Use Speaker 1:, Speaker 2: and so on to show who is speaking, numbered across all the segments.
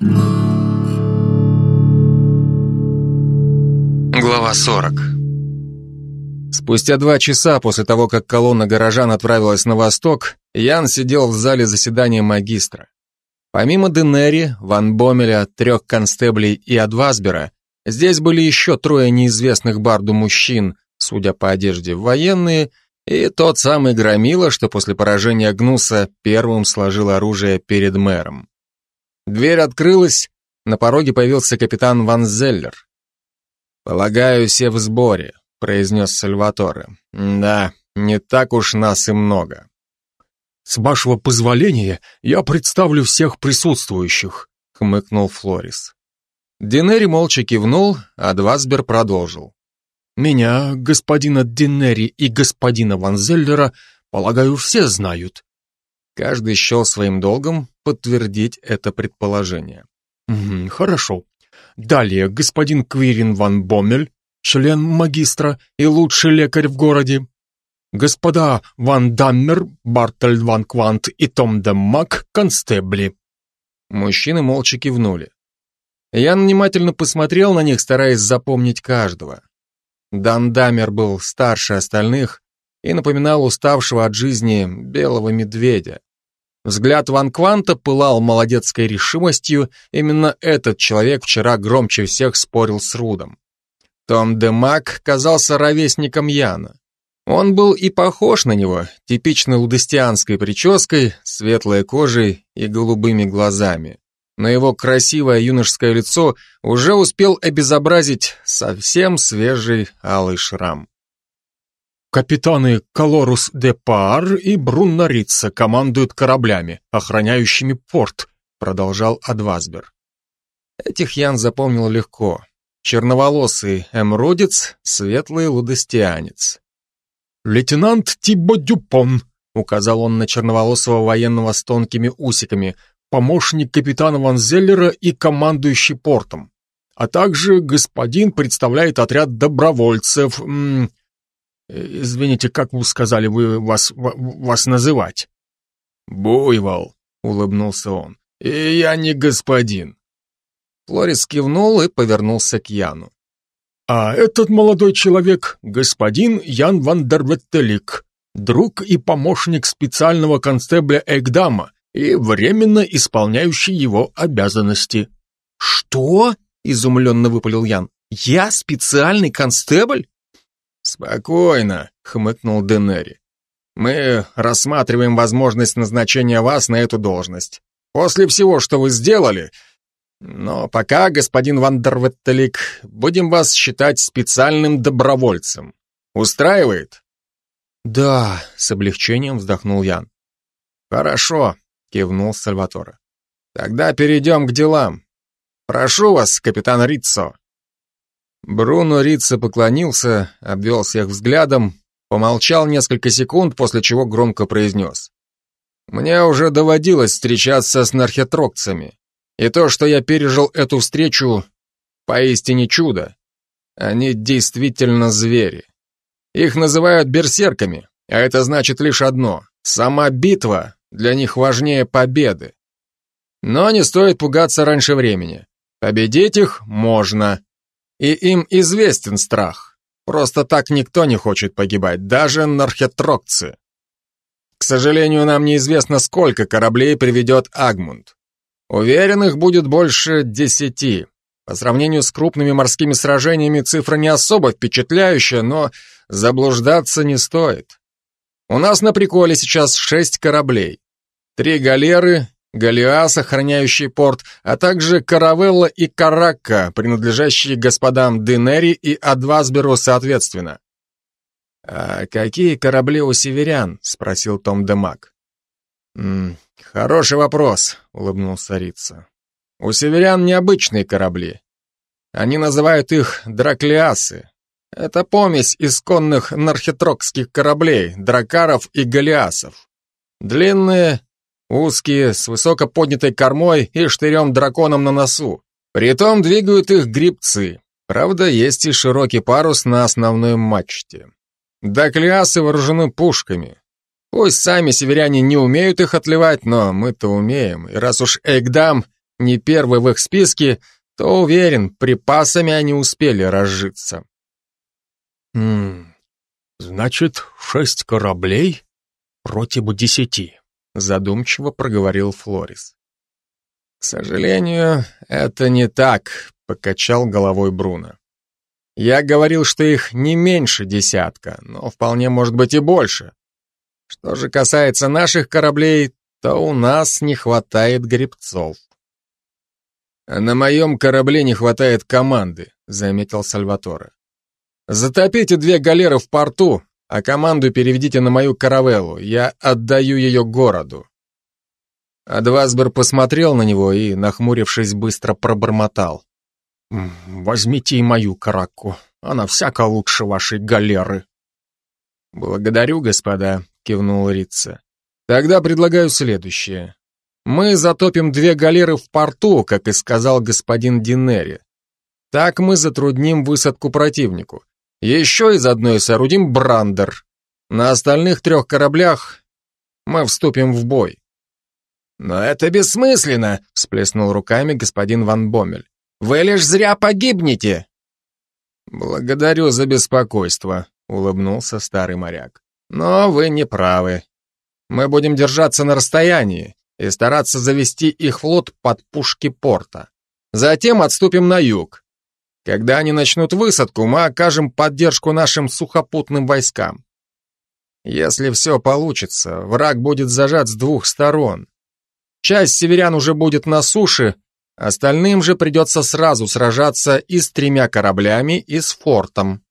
Speaker 1: Глава 40 Спустя два часа после того, как колонна горожан отправилась на восток, Ян сидел в зале заседания магистра. Помимо Денери, Ван Бомеля, трех констеблей и Адвасбера, здесь были еще трое неизвестных Барду мужчин, судя по одежде, военные, и тот самый Громила, что после поражения Гнуса первым сложил оружие перед мэром. Дверь открылась, на пороге появился капитан Ван Зеллер. «Полагаю, все в сборе», — произнес Сальваторе. «Да, не так уж нас и много».
Speaker 2: «С вашего позволения я представлю всех присутствующих», — хмыкнул Флорис.
Speaker 1: Динери молча кивнул, а Двасбер продолжил.
Speaker 2: «Меня, господина Динери и господина Ванзеллера, полагаю, все знают».
Speaker 1: Каждый счел своим долгом подтвердить это предположение.
Speaker 2: «Хорошо. Далее господин Квирин Ван Боммель, член магистра и лучший лекарь в городе. Господа Ван Даммер, Бартельд Ван Квант и Том де Мак, констебли.
Speaker 1: Мужчины молча кивнули. Ян внимательно посмотрел на них, стараясь запомнить каждого. Дан Даммер был старше остальных и напоминал уставшего от жизни белого медведя. Взгляд Ван Кванта пылал молодецкой решимостью, именно этот человек вчера громче всех спорил с Рудом. Том де Мак казался ровесником Яна. Он был и похож на него, типичной лудестианской прической, светлой кожей и голубыми глазами. Но его красивое юношеское лицо уже успел обезобразить совсем свежий алый шрам.
Speaker 2: Капитаны Калорус де Паар и Брунно Рица командуют кораблями, охраняющими порт, продолжал Адвасбер.
Speaker 1: Этих Ян запомнил легко. Черноволосый эмродец, светлый лудостианец.
Speaker 2: «Лейтенант Тибо Дюпон», — указал он на черноволосого военного с тонкими усиками, помощник капитана Ванзеллера и командующий портом. А также господин представляет отряд добровольцев, Извините, как вы сказали, вы вас, вас называть?
Speaker 1: Буйвол, улыбнулся он. И я не господин. Флорис кивнул и повернулся к Яну.
Speaker 2: А этот молодой человек — господин Ян Ван Дерветтелик, друг и помощник специального констебля Эгдама и временно исполняющий его обязанности.
Speaker 1: «Что?» — изумленно выпалил Ян. «Я специальный констебль?» «Спокойно», — хмыкнул Денери. «Мы рассматриваем возможность назначения вас на эту должность. После всего, что вы сделали... Но пока, господин Вандерветтелик, будем вас считать специальным добровольцем. Устраивает?»
Speaker 2: «Да», — с облегчением вздохнул Ян.
Speaker 1: «Хорошо», — кивнул Сальваторе. «Тогда перейдем к делам. Прошу вас, капитан Риццо». Бруно Рица поклонился, обвел всех взглядом, помолчал несколько секунд, после чего громко произнес. «Мне уже доводилось встречаться с нархетрокцами, и то, что я пережил эту встречу, поистине чудо. Они действительно звери. Их называют берсерками, а это значит лишь одно — сама битва для них важнее победы. Но не стоит пугаться раньше времени. Победить их можно, и им известен страх. Просто так никто не хочет погибать, даже нархетрокцы. К сожалению, нам неизвестно, сколько кораблей приведет Агмунд. Уверенных будет больше десяти. По сравнению с крупными морскими сражениями цифра не особо впечатляющая, но заблуждаться не стоит. У нас на приколе сейчас шесть кораблей. Три галеры Галиас, охраняющий порт, а также Каравелла и Каракка, принадлежащие господам Денери и Адвасберу соответственно. «А какие корабли у северян?» — спросил Том Демак. «Хороший вопрос», — улыбнулся Рица. «У северян необычные корабли. Они называют их драклиасы. Это помесь исконных нархетрокских кораблей, дракаров и галиасов. Длинные, Узкие, с высоко поднятой кормой и штырем-драконом на носу. Притом двигают их грибцы. Правда, есть и широкий парус на основной мачте. Доклеасы вооружены пушками. Пусть сами северяне не умеют их отливать, но мы-то умеем. И раз уж Эгдам не первый в их списке, то уверен, припасами они успели разжиться.
Speaker 2: «Хм, значит, шесть кораблей против десяти», задумчиво проговорил Флорис.
Speaker 1: «К сожалению, это не так», — покачал головой Бруно. «Я говорил, что их не меньше десятка, но вполне может быть и больше. Что же касается наших кораблей, то у нас не хватает гребцов». «На моем корабле не хватает команды», — заметил Сальваторе. «Затопите две галеры в порту, а команду переведите на мою каравеллу. Я отдаю ее городу». Адвасбер посмотрел на него и, нахмурившись, быстро пробормотал.
Speaker 2: «Возьмите и мою караку. Она всяко лучше вашей галеры».
Speaker 1: «Благодарю, господа», — кивнул Рица. «Тогда предлагаю следующее. Мы затопим две галеры в порту, как и сказал господин Динери. Так мы затрудним высадку противнику. Еще из одной соорудим брандер. На остальных трех кораблях мы вступим в бой. «Но это бессмысленно!» — всплеснул руками господин Ван Бомель. «Вы лишь зря погибнете!» «Благодарю за беспокойство», — улыбнулся старый моряк. «Но вы не правы. Мы будем держаться на расстоянии и стараться завести их флот под пушки порта. Затем отступим на юг. Когда они начнут высадку, мы окажем поддержку нашим сухопутным войскам. Если все получится, враг будет зажат с двух сторон. Часть северян уже будет на суше, остальным же придется сразу сражаться и с тремя кораблями, и с фортом.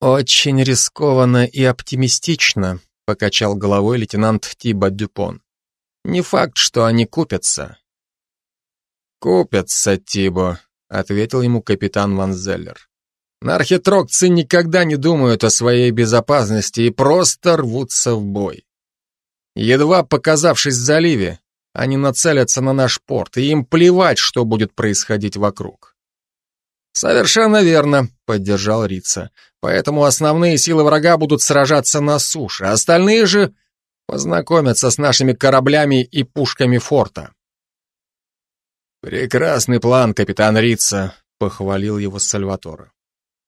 Speaker 1: Очень рискованно и оптимистично, покачал головой лейтенант Тиба Дюпон. Не факт, что они купятся. Купятся, Тибо, ответил ему капитан Ванзеллер. Нархитрокцы никогда не думают о своей безопасности и просто рвутся в бой. Едва показавшись в заливе, они нацелятся на наш порт, и им плевать, что будет происходить вокруг. Совершенно верно, поддержал Рица. Поэтому основные силы врага будут сражаться на суше, остальные же познакомятся с нашими кораблями и пушками форта. Прекрасный план, капитан Рица, похвалил его Сальваторе.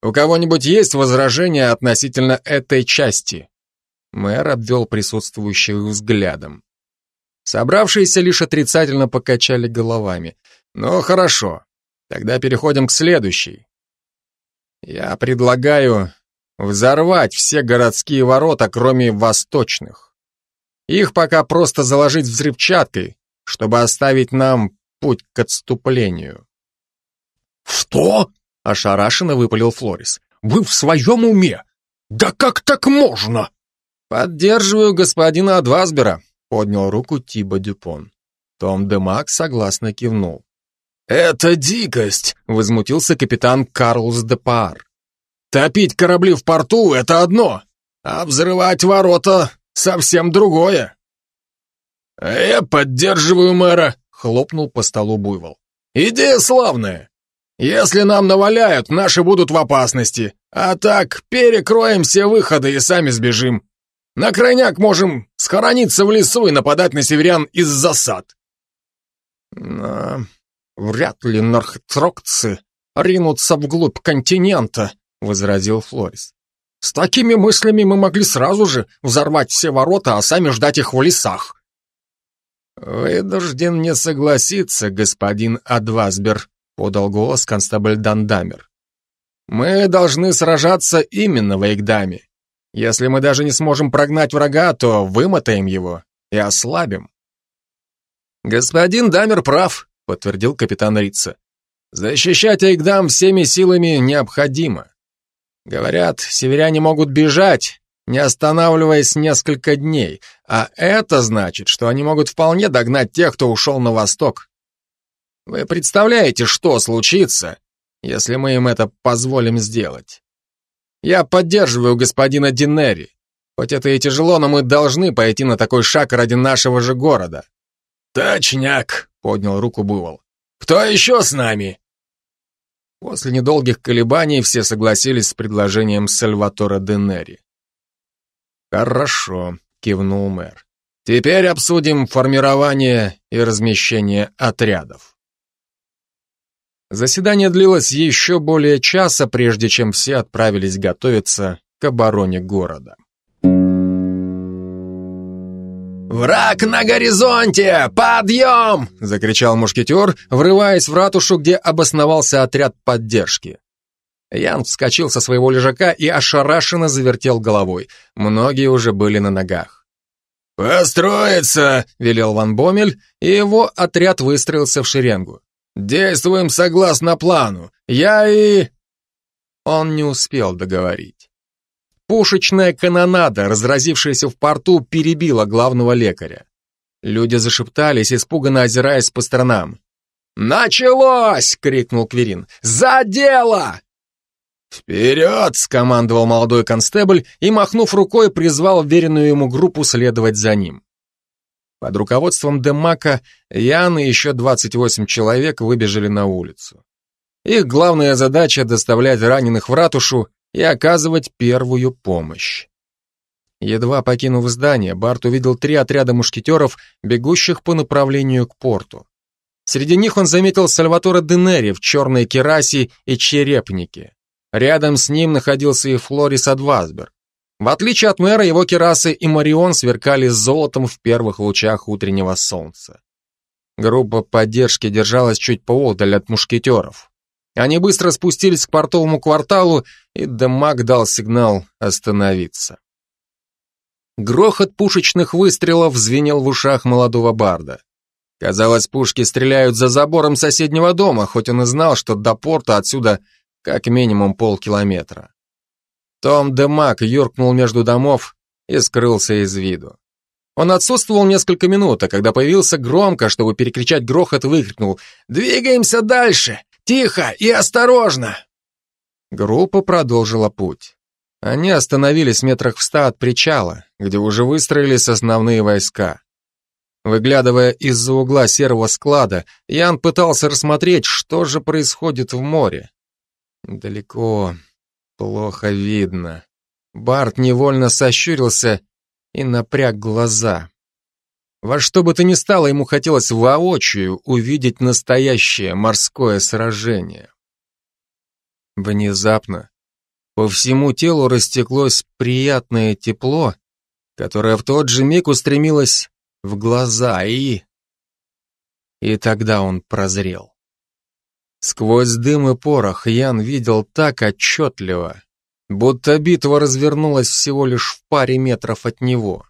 Speaker 1: У кого-нибудь есть возражения относительно этой части? Мэр обвел присутствующих взглядом. Собравшиеся лишь отрицательно покачали головами. Ну, хорошо. Тогда переходим к следующей. Я предлагаю взорвать все городские ворота, кроме восточных. Их пока просто заложить взрывчаткой, чтобы оставить нам путь к отступлению.
Speaker 2: «Что?» — ошарашенно выпалил Флорис. «Вы в своем уме? Да как так можно?»
Speaker 1: «Поддерживаю господина Адвасбера», — поднял руку Тиба Дюпон. Том де Мак согласно кивнул.
Speaker 2: «Это дикость!» — возмутился капитан Карлс де Паар. «Топить корабли в порту — это одно, а взрывать ворота — совсем другое!» «Я поддерживаю мэра», — хлопнул по столу Буйвол. «Идея славная! Если нам наваляют, наши будут в опасности, а так перекроем все выходы и сами сбежим. На крайняк можем схорониться в лесу и нападать на северян из засад.
Speaker 1: Но вряд ли нархтрокцы ринутся вглубь континента, возразил Флорис. С такими мыслями мы могли сразу же взорвать все ворота, а сами ждать их в лесах. «Вынужден не согласиться, господин Адвасбер», — подал голос констабль Дандамер. «Мы должны сражаться именно в Эйгдаме. Если мы даже не сможем прогнать врага, то вымотаем его и ослабим. Господин Дамер прав, подтвердил капитан Рица. Защищать Айгдам всеми силами необходимо. Говорят, северяне могут бежать, не останавливаясь несколько дней, а это значит, что они могут вполне догнать тех, кто ушел на восток. Вы представляете, что случится, если мы им это позволим сделать? Я поддерживаю господина Динери. Хоть это и тяжело, но мы должны пойти на такой шаг ради нашего же города.
Speaker 2: Точняк, поднял руку Бывал. Кто еще с нами?
Speaker 1: После недолгих колебаний все согласились с предложением Сальватора Денери. «Хорошо», — кивнул мэр. Теперь обсудим формирование и размещение отрядов.
Speaker 2: Заседание длилось еще более часа, прежде чем все отправились готовиться к обороне города.
Speaker 1: «Враг на горизонте! Подъем!» — закричал мушкетер, врываясь в ратушу, где обосновался отряд поддержки. Ян вскочил со своего лежака и ошарашенно завертел головой. Многие уже были на ногах. «Построиться!» — велел Ван Бомель, и его отряд выстроился в шеренгу. «Действуем согласно плану. Я и...» Он не успел договорить. Пушечная канонада, разразившаяся в порту, перебила главного лекаря. Люди зашептались, испуганно озираясь по сторонам. «Началось!» — крикнул Кверин. «За дело!» «Вперед!» — скомандовал молодой констебль и, махнув рукой, призвал веренную ему группу следовать за ним. Под руководством Демака Ян и еще 28 человек выбежали на улицу. Их главная задача — доставлять раненых в ратушу и оказывать первую помощь. Едва покинув здание, Барт увидел три отряда мушкетеров, бегущих по направлению к порту. Среди них он заметил Сальватора Денери в черной керасе и черепнике. Рядом с ним находился и Флорис Адвасбер. В отличие от мэра, его керасы и Марион сверкали золотом в первых лучах утреннего солнца. Группа поддержки держалась чуть поодаль от мушкетеров. Они быстро спустились к портовому кварталу, и Демак дал сигнал остановиться. Грохот пушечных выстрелов звенел в ушах молодого барда. Казалось, пушки стреляют за забором соседнего дома, хоть он и знал, что до порта отсюда как минимум полкилометра. Том Демак юркнул между домов и скрылся из виду. Он отсутствовал несколько минут, а когда появился громко, чтобы перекричать грохот, выкрикнул «Двигаемся дальше! Тихо и осторожно!» Группа продолжила путь. Они остановились метрах в ста от причала, где уже выстроились основные войска. Выглядывая из-за угла серого склада, Ян пытался рассмотреть, что же происходит в море. Далеко, плохо видно. Барт невольно сощурился и напряг глаза. Во что бы то ни стало, ему хотелось воочию увидеть настоящее морское сражение. Внезапно по всему телу растеклось приятное тепло, которое в тот же миг устремилось в глаза и... И тогда он прозрел. Сквозь дым и порох Ян видел так отчетливо, будто битва развернулась всего лишь в паре метров от него.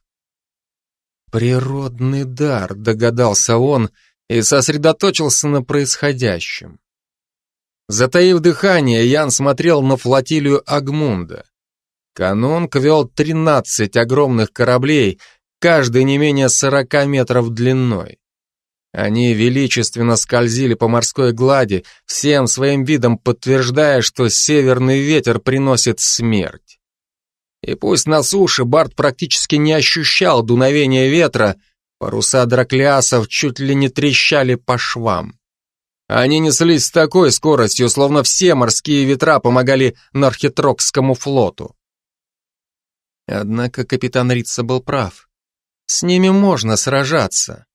Speaker 1: Природный дар, догадался он и сосредоточился на происходящем. Затаив дыхание, Ян смотрел на флотилию Агмунда. Канонг вел 13 огромных кораблей, каждый не менее 40 метров длиной. Они величественно скользили по морской глади, всем своим видом подтверждая, что северный ветер приносит смерть. И пусть на суше Барт практически не ощущал дуновения ветра, паруса драклеасов чуть ли не трещали по швам. Они неслись с такой скоростью, словно все морские ветра помогали Нархитрокскому флоту. Однако капитан Рица был прав. С ними можно сражаться.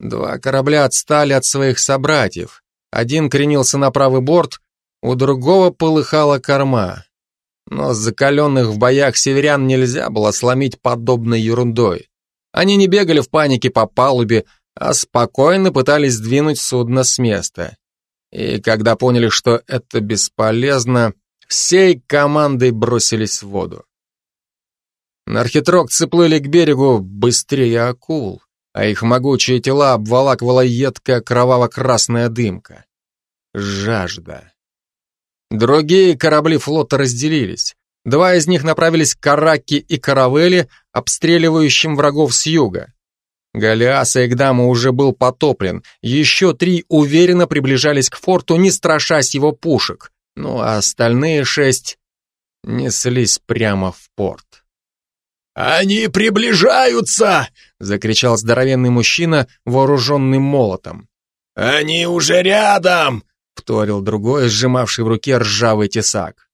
Speaker 1: Два корабля отстали от своих собратьев. Один кренился на правый борт, у другого полыхала корма. Но закаленных в боях северян нельзя было сломить подобной ерундой. Они не бегали в панике по палубе, а спокойно пытались сдвинуть судно с места. И когда поняли, что это бесполезно, всей командой бросились в воду. Нархитрокцы плыли к берегу быстрее акул а их могучие тела обволакивала едкая кроваво-красная дымка. Жажда. Другие корабли флота разделились. Два из них направились к Караки и Каравеле, обстреливающим врагов с юга. Голиас Игдама уже был потоплен, еще три уверенно приближались к форту, не страшась его пушек, ну а остальные шесть неслись прямо в порт. «Они приближаются!» — закричал здоровенный мужчина, вооруженный молотом. «Они уже рядом!» — вторил другой, сжимавший в руке ржавый тесак.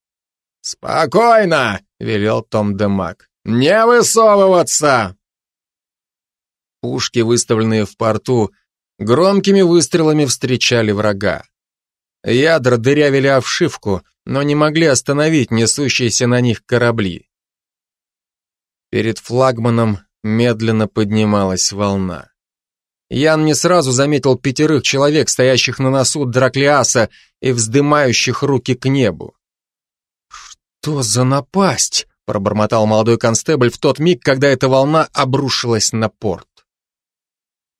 Speaker 1: «Спокойно!» — велел Том Демак. «Не высовываться!» Пушки, выставленные в порту, громкими выстрелами встречали врага. Ядра дырявили обшивку, но не могли остановить несущиеся на них корабли. Перед флагманом медленно поднималась волна. Ян не сразу заметил пятерых человек, стоящих на носу Драклеаса и вздымающих руки к небу. «Что за напасть?» — пробормотал молодой констебль в тот миг, когда эта волна обрушилась на порт.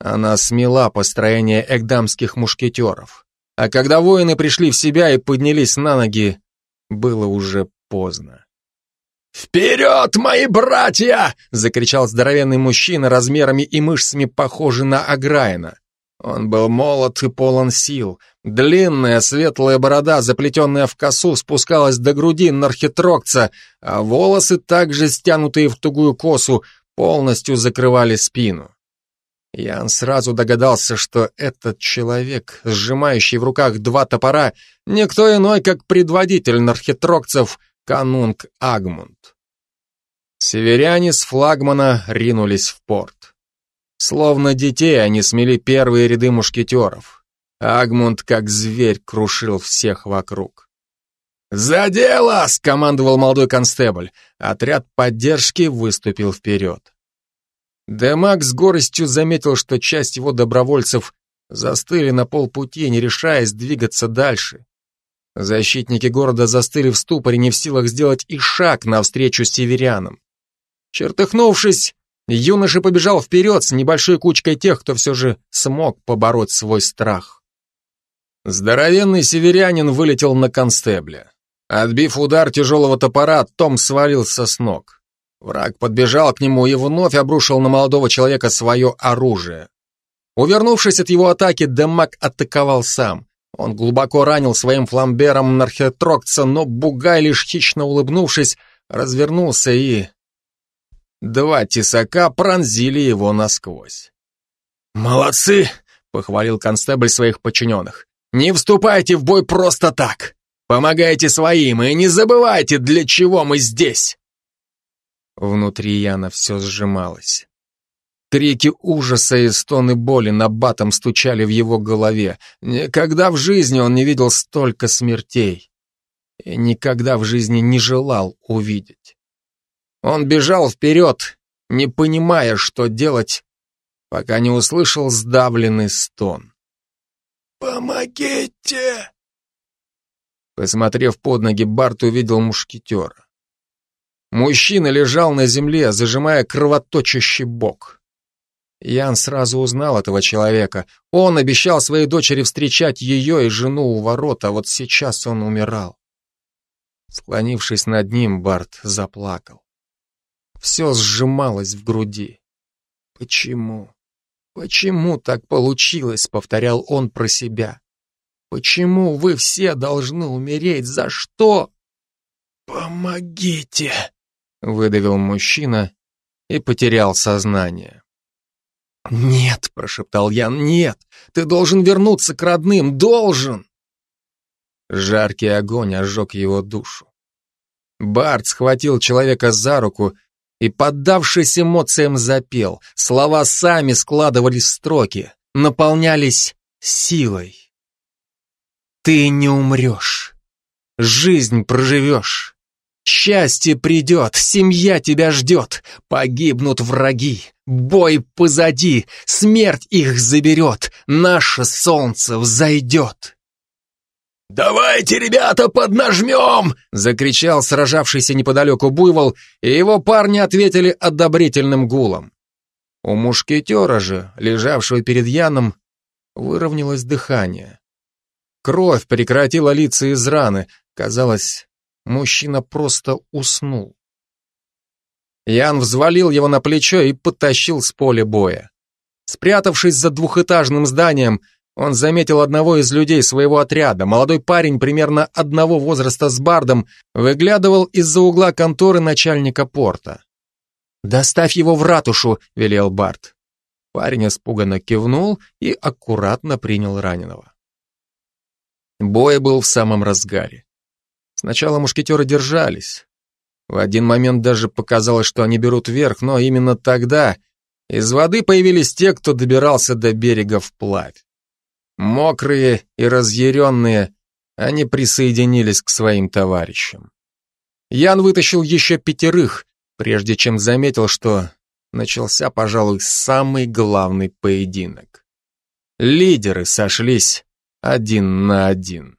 Speaker 1: Она смела построение экдамских мушкетеров. А когда воины пришли в себя и поднялись на ноги, было уже поздно. «Вперед, мои братья!» — закричал здоровенный мужчина размерами и мышцами, похожий на Аграина. Он был молод и полон сил. Длинная светлая борода, заплетенная в косу, спускалась до груди нархитрокца, а волосы, также стянутые в тугую косу, полностью закрывали спину. Ян сразу догадался, что этот человек, сжимающий в руках два топора, никто иной, как предводитель нархитрокцев Канунг Агмунд. Северяне с флагмана ринулись в порт. Словно детей они смели первые ряды мушкетеров. Агмунд, как зверь, крушил всех вокруг. «За дело!» — скомандовал молодой констебль. Отряд поддержки выступил вперед. Демак с горестью заметил, что часть его добровольцев застыли на полпути, не решаясь двигаться дальше. Защитники города застыли в ступоре, не в силах сделать и шаг навстречу северянам. Чертыхнувшись, юноша побежал вперед с небольшой кучкой тех, кто все же смог побороть свой страх. Здоровенный северянин вылетел на констебля. Отбив удар тяжелого топора, Том свалился с ног. Враг подбежал к нему и вновь обрушил на молодого человека свое оружие. Увернувшись от его атаки, Демак атаковал сам. Он глубоко ранил своим фламбером Нархетрокца, но Бугай, лишь хищно улыбнувшись, развернулся и... Два тесака пронзили его насквозь. «Молодцы!» — похвалил констебль своих подчиненных. «Не вступайте в бой просто так! Помогайте своим и не забывайте, для чего мы здесь!» Внутри Яна все сжималось. Крики ужаса и стоны боли на батом стучали в его голове. Никогда в жизни он не видел столько смертей. И никогда в жизни не желал увидеть. Он бежал вперед, не понимая, что делать, пока не услышал сдавленный стон. «Помогите!» Посмотрев под ноги, Барт увидел мушкетера. Мужчина лежал на земле, зажимая кровоточащий бок. Ян сразу узнал этого человека. Он обещал своей дочери встречать ее и жену у ворот, а вот сейчас он умирал. Склонившись над ним, Барт заплакал. Все сжималось в груди. «Почему? Почему так получилось?» — повторял он про себя. «Почему вы все должны умереть? За что?» «Помогите!» выдавил мужчина и потерял сознание. «Нет», — прошептал Ян, — «нет, ты должен вернуться к родным, должен!» Жаркий огонь ожег его душу. Барт схватил человека за руку и, поддавшись эмоциям, запел. Слова сами складывались в строки, наполнялись силой. «Ты не умрешь, жизнь проживешь, Счастье придет, семья тебя ждет, погибнут враги, бой позади, смерть их заберет, наше солнце взойдет. «Давайте, ребята, поднажмем!» — закричал сражавшийся неподалеку буйвол, и его парни ответили одобрительным гулом. У мушкетера же, лежавшего перед Яном, выровнялось дыхание. Кровь прекратила литься из раны, казалось, Мужчина просто уснул. Ян взвалил его на плечо и потащил с поля боя. Спрятавшись за двухэтажным зданием, он заметил одного из людей своего отряда. Молодой парень примерно одного возраста с Бардом выглядывал из-за угла конторы начальника порта. «Доставь его в ратушу», — велел Бард. Парень испуганно кивнул и аккуратно принял раненого. Бой был в самом разгаре. Сначала мушкетеры держались. В один момент даже показалось, что они берут верх, но именно тогда Из воды появились те, кто добирался до берега вплавь. Мокрые и разъяренные, они присоединились к своим товарищам. Ян вытащил еще пятерых, прежде чем заметил, что начался, пожалуй, самый главный поединок. Лидеры сошлись один на один.